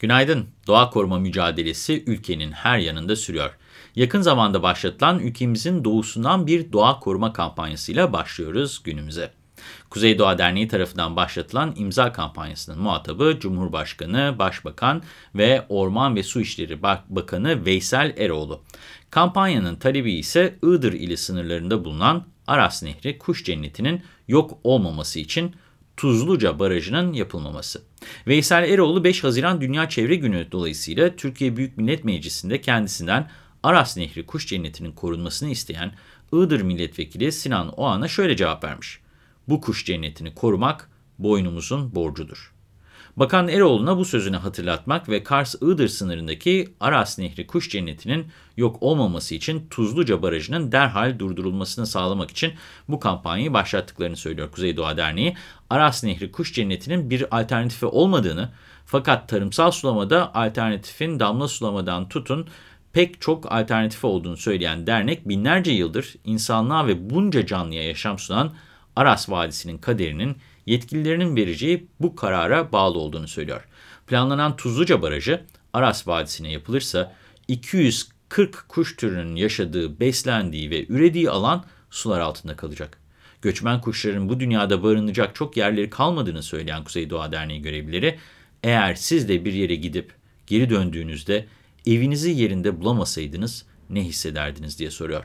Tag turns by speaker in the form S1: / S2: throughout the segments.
S1: Günaydın. Doğa koruma mücadelesi ülkenin her yanında sürüyor. Yakın zamanda başlatılan ülkemizin doğusundan bir doğa koruma kampanyasıyla başlıyoruz günümüze. Kuzey Doğa Derneği tarafından başlatılan imza kampanyasının muhatabı Cumhurbaşkanı, Başbakan ve Orman ve Su İşleri Bakanı Veysel Eroğlu. Kampanyanın talebi ise Iğdır ili sınırlarında bulunan Aras Nehri Kuş Cenneti'nin yok olmaması için Tuzluca Barajı'nın yapılmaması. Veysel Eroğlu 5 Haziran Dünya Çevre Günü dolayısıyla Türkiye Büyük Millet Meclisi'nde kendisinden Aras Nehri Kuş Cenneti'nin korunmasını isteyen Iğdır Milletvekili Sinan Oğan'a şöyle cevap vermiş. Bu kuş cennetini korumak boynumuzun borcudur. Bakan Eroğlu'na bu sözünü hatırlatmak ve Kars-Iğdır sınırındaki Aras Nehri Kuş Cenneti'nin yok olmaması için Tuzluca Barajı'nın derhal durdurulmasını sağlamak için bu kampanyayı başlattıklarını söylüyor Kuzey Doğa Derneği. Aras Nehri Kuş Cenneti'nin bir alternatifi olmadığını fakat tarımsal sulamada alternatifin damla sulamadan tutun pek çok alternatifi olduğunu söyleyen dernek binlerce yıldır insanlığa ve bunca canlıya yaşam sunan Aras Vadisi'nin kaderinin yetkililerinin vereceği bu karara bağlı olduğunu söylüyor. Planlanan Tuzluca Barajı Aras Vadisi'ne yapılırsa 240 kuş türünün yaşadığı, beslendiği ve ürediği alan sular altında kalacak. Göçmen kuşların bu dünyada barınacak çok yerleri kalmadığını söyleyen Kuzey Doğa Derneği görevlileri, eğer siz de bir yere gidip geri döndüğünüzde evinizi yerinde bulamasaydınız ne hissederdiniz diye soruyor.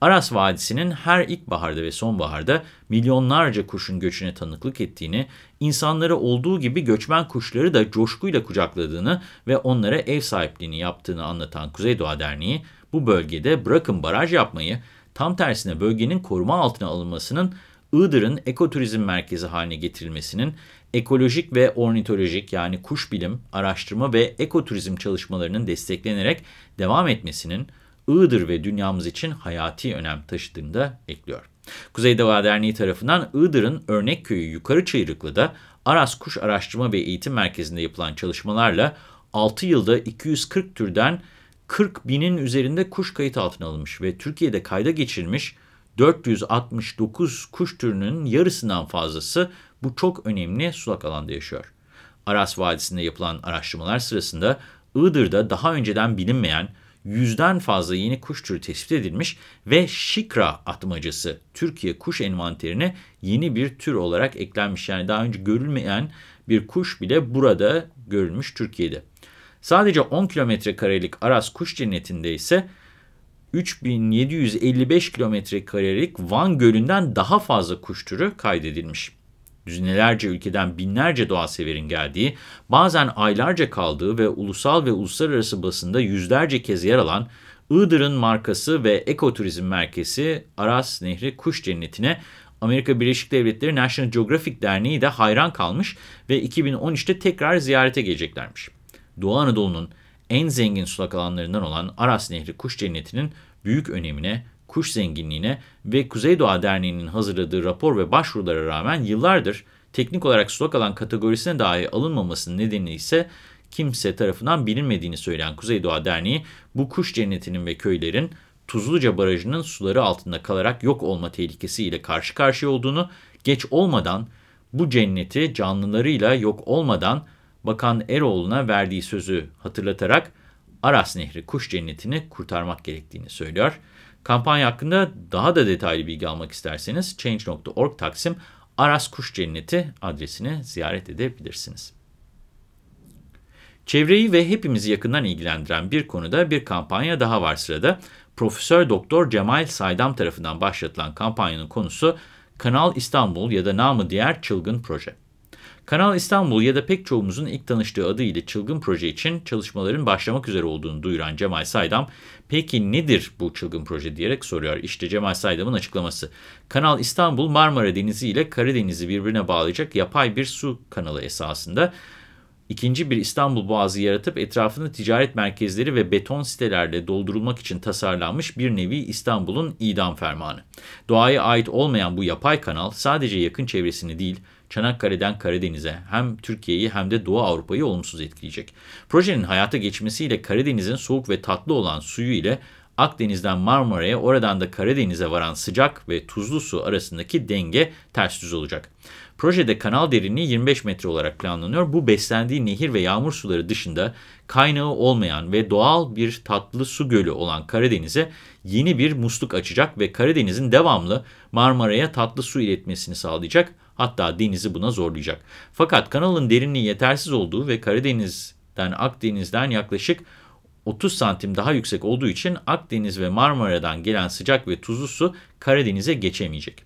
S1: Aras Vadisi'nin her ilkbaharda ve sonbaharda milyonlarca kuşun göçüne tanıklık ettiğini, insanları olduğu gibi göçmen kuşları da coşkuyla kucakladığını ve onlara ev sahipliğini yaptığını anlatan Kuzey Doğa Derneği, bu bölgede bırakın baraj yapmayı, tam tersine bölgenin koruma altına alınmasının Iğdır'ın ekoturizm merkezi haline getirilmesinin, ekolojik ve ornitolojik yani kuş bilim, araştırma ve ekoturizm çalışmalarının desteklenerek devam etmesinin, Iğdır ve dünyamız için hayati önem taşıdığını da ekliyor. Kuzey Doğa Derneği tarafından Iğdır'ın örnek köyü Yukarı Çayırıklı'da Aras Kuş Araştırma ve Eğitim Merkezi'nde yapılan çalışmalarla 6 yılda 240 türden 40 binin üzerinde kuş kayıt altına alınmış ve Türkiye'de kayda geçirilmiş 469 kuş türünün yarısından fazlası bu çok önemli sulak alanda yaşıyor. Aras Vadisi'nde yapılan araştırmalar sırasında Iğdır'da daha önceden bilinmeyen yüzden fazla yeni kuş türü tespit edilmiş ve şikra atmacası Türkiye kuş envanterine yeni bir tür olarak eklenmiş. Yani daha önce görülmeyen bir kuş bile burada görülmüş Türkiye'de. Sadece 10 kilometre karelik Aras Kuş Cenneti'nde ise 3755 kilometre karelik Van Gölü'nden daha fazla kuş türü kaydedilmiş düzinelerce ülkeden binlerce doğa severin geldiği, bazen aylarca kaldığı ve ulusal ve uluslararası basında yüzlerce kez yer alan Iğdır'ın markası ve ekoturizm merkezi Aras Nehri Kuş Cenneti'ne Amerika Birleşik Devletleri National Geographic Derneği de hayran kalmış ve 2013'te tekrar ziyarete geleceklermiş. Doğu Anadolu'nun en zengin sulak alanlarından olan Aras Nehri Kuş Cenneti'nin büyük önemine kuş zenginliğine ve Kuzey Doğa Derneği'nin hazırladığı rapor ve başvurulara rağmen yıllardır teknik olarak sulak alan kategorisine dahi alınmamasının nedeni ise kimse tarafından bilinmediğini söyleyen Kuzey Doğa Derneği, bu kuş cennetinin ve köylerin Tuzluca Barajı'nın suları altında kalarak yok olma tehlikesiyle karşı karşıya olduğunu, geç olmadan bu cenneti canlılarıyla yok olmadan Bakan Eroğlu'na verdiği sözü hatırlatarak Aras Nehri kuş cennetini kurtarmak gerektiğini söylüyor. Kampanya hakkında daha da detaylı bilgi almak isterseniz change.org Taksim Aras Kuş Cenneti adresini ziyaret edebilirsiniz. Çevreyi ve hepimizi yakından ilgilendiren bir konuda bir kampanya daha var sırada. Profesör Doktor Cemal Saydam tarafından başlatılan kampanyanın konusu Kanal İstanbul ya da namı diğer Çılgın Proje. Kanal İstanbul ya da pek çoğumuzun ilk tanıştığı adıyla çılgın proje için çalışmaların başlamak üzere olduğunu duyuran Cemal Saydam, peki nedir bu çılgın proje diyerek soruyor. İşte Cemal Saydam'ın açıklaması. Kanal İstanbul Marmara Denizi ile Karadeniz'i birbirine bağlayacak yapay bir su kanalı esasında. İkinci bir İstanbul Boğazı yaratıp etrafını ticaret merkezleri ve beton sitelerle doldurulmak için tasarlanmış bir nevi İstanbul'un idam fermanı. Doğaya ait olmayan bu yapay kanal sadece yakın çevresini değil, Çanakkale'den Karadeniz'e hem Türkiye'yi hem de Doğu Avrupa'yı olumsuz etkileyecek. Projenin hayata geçmesiyle Karadeniz'in soğuk ve tatlı olan suyu ile Akdeniz'den Marmara'ya oradan da Karadeniz'e varan sıcak ve tuzlu su arasındaki denge ters düz olacak. Projede kanal derinliği 25 metre olarak planlanıyor. Bu beslendiği nehir ve yağmur suları dışında kaynağı olmayan ve doğal bir tatlı su gölü olan Karadeniz'e yeni bir musluk açacak ve Karadeniz'in devamlı Marmara'ya tatlı su iletmesini sağlayacak. Hatta denizi buna zorlayacak. Fakat kanalın derinliği yetersiz olduğu ve Karadeniz'den Akdeniz'den yaklaşık 30 santim daha yüksek olduğu için Akdeniz ve Marmara'dan gelen sıcak ve tuzlu su Karadeniz'e geçemeyecek.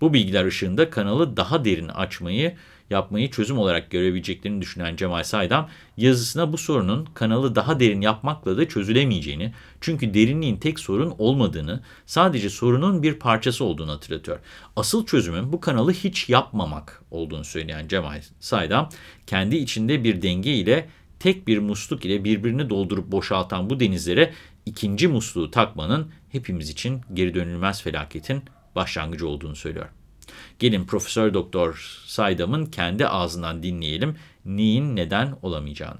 S1: Bu bilgiler ışığında kanalı daha derin açmayı yapmayı çözüm olarak görebileceklerini düşünen Cemal Saydam, yazısına bu sorunun kanalı daha derin yapmakla da çözülemeyeceğini, çünkü derinliğin tek sorun olmadığını, sadece sorunun bir parçası olduğunu hatırlatıyor. Asıl çözümün bu kanalı hiç yapmamak olduğunu söyleyen Cemal Saydam, kendi içinde bir denge ile tek bir musluk ile birbirini doldurup boşaltan bu denizlere ikinci musluğu takmanın hepimiz için geri dönülmez felaketin başlangıcı olduğunu söylüyor. Gelin Profesör Doktor Saydam'ın kendi ağzından dinleyelim neyin neden olamayacağını.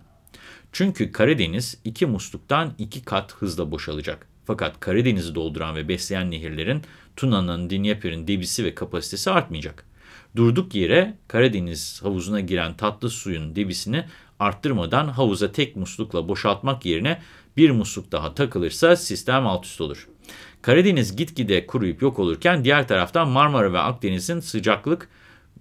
S1: Çünkü Karadeniz iki musluktan iki kat hızla boşalacak. Fakat Karadeniz'i dolduran ve besleyen nehirlerin Tuna'nın, Dinyeper'in debisi ve kapasitesi artmayacak. Durduk yere Karadeniz havuzuna giren tatlı suyun debisini arttırmadan havuza tek muslukla boşaltmak yerine bir musluk daha takılırsa sistem alt üst olur. Karadeniz gitgide kuruyup yok olurken diğer taraftan Marmara ve Akdeniz'in sıcaklık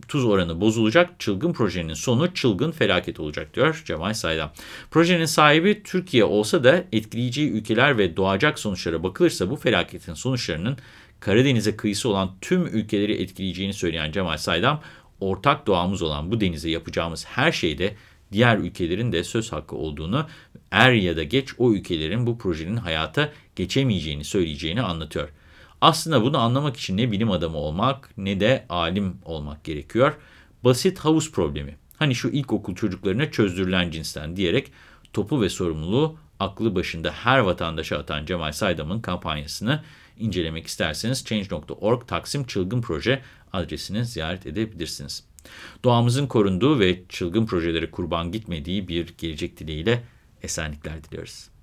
S1: tuz oranı bozulacak. Çılgın projenin sonu çılgın felaket olacak diyor Cemal Saydam. Projenin sahibi Türkiye olsa da etkileyici ülkeler ve doğacak sonuçlara bakılırsa bu felaketin sonuçlarının Karadeniz'e kıyısı olan tüm ülkeleri etkileyeceğini söyleyen Cemal Saydam, ortak doğamız olan bu denize yapacağımız her şeyde diğer ülkelerin de söz hakkı olduğunu, er ya da geç o ülkelerin bu projenin hayata geçemeyeceğini söyleyeceğini anlatıyor. Aslında bunu anlamak için ne bilim adamı olmak ne de alim olmak gerekiyor. Basit havuz problemi. Hani şu ilkokul çocuklarına çözdürülen cinsten diyerek topu ve sorumluluğu aklı başında her vatandaşa atan Cemal Saydam'ın kampanyasını incelemek isterseniz Change.org Taksim Çılgın Proje adresini ziyaret edebilirsiniz. Doğamızın korunduğu ve çılgın projeleri kurban gitmediği bir gelecek dileğiyle esenlikler diliyoruz.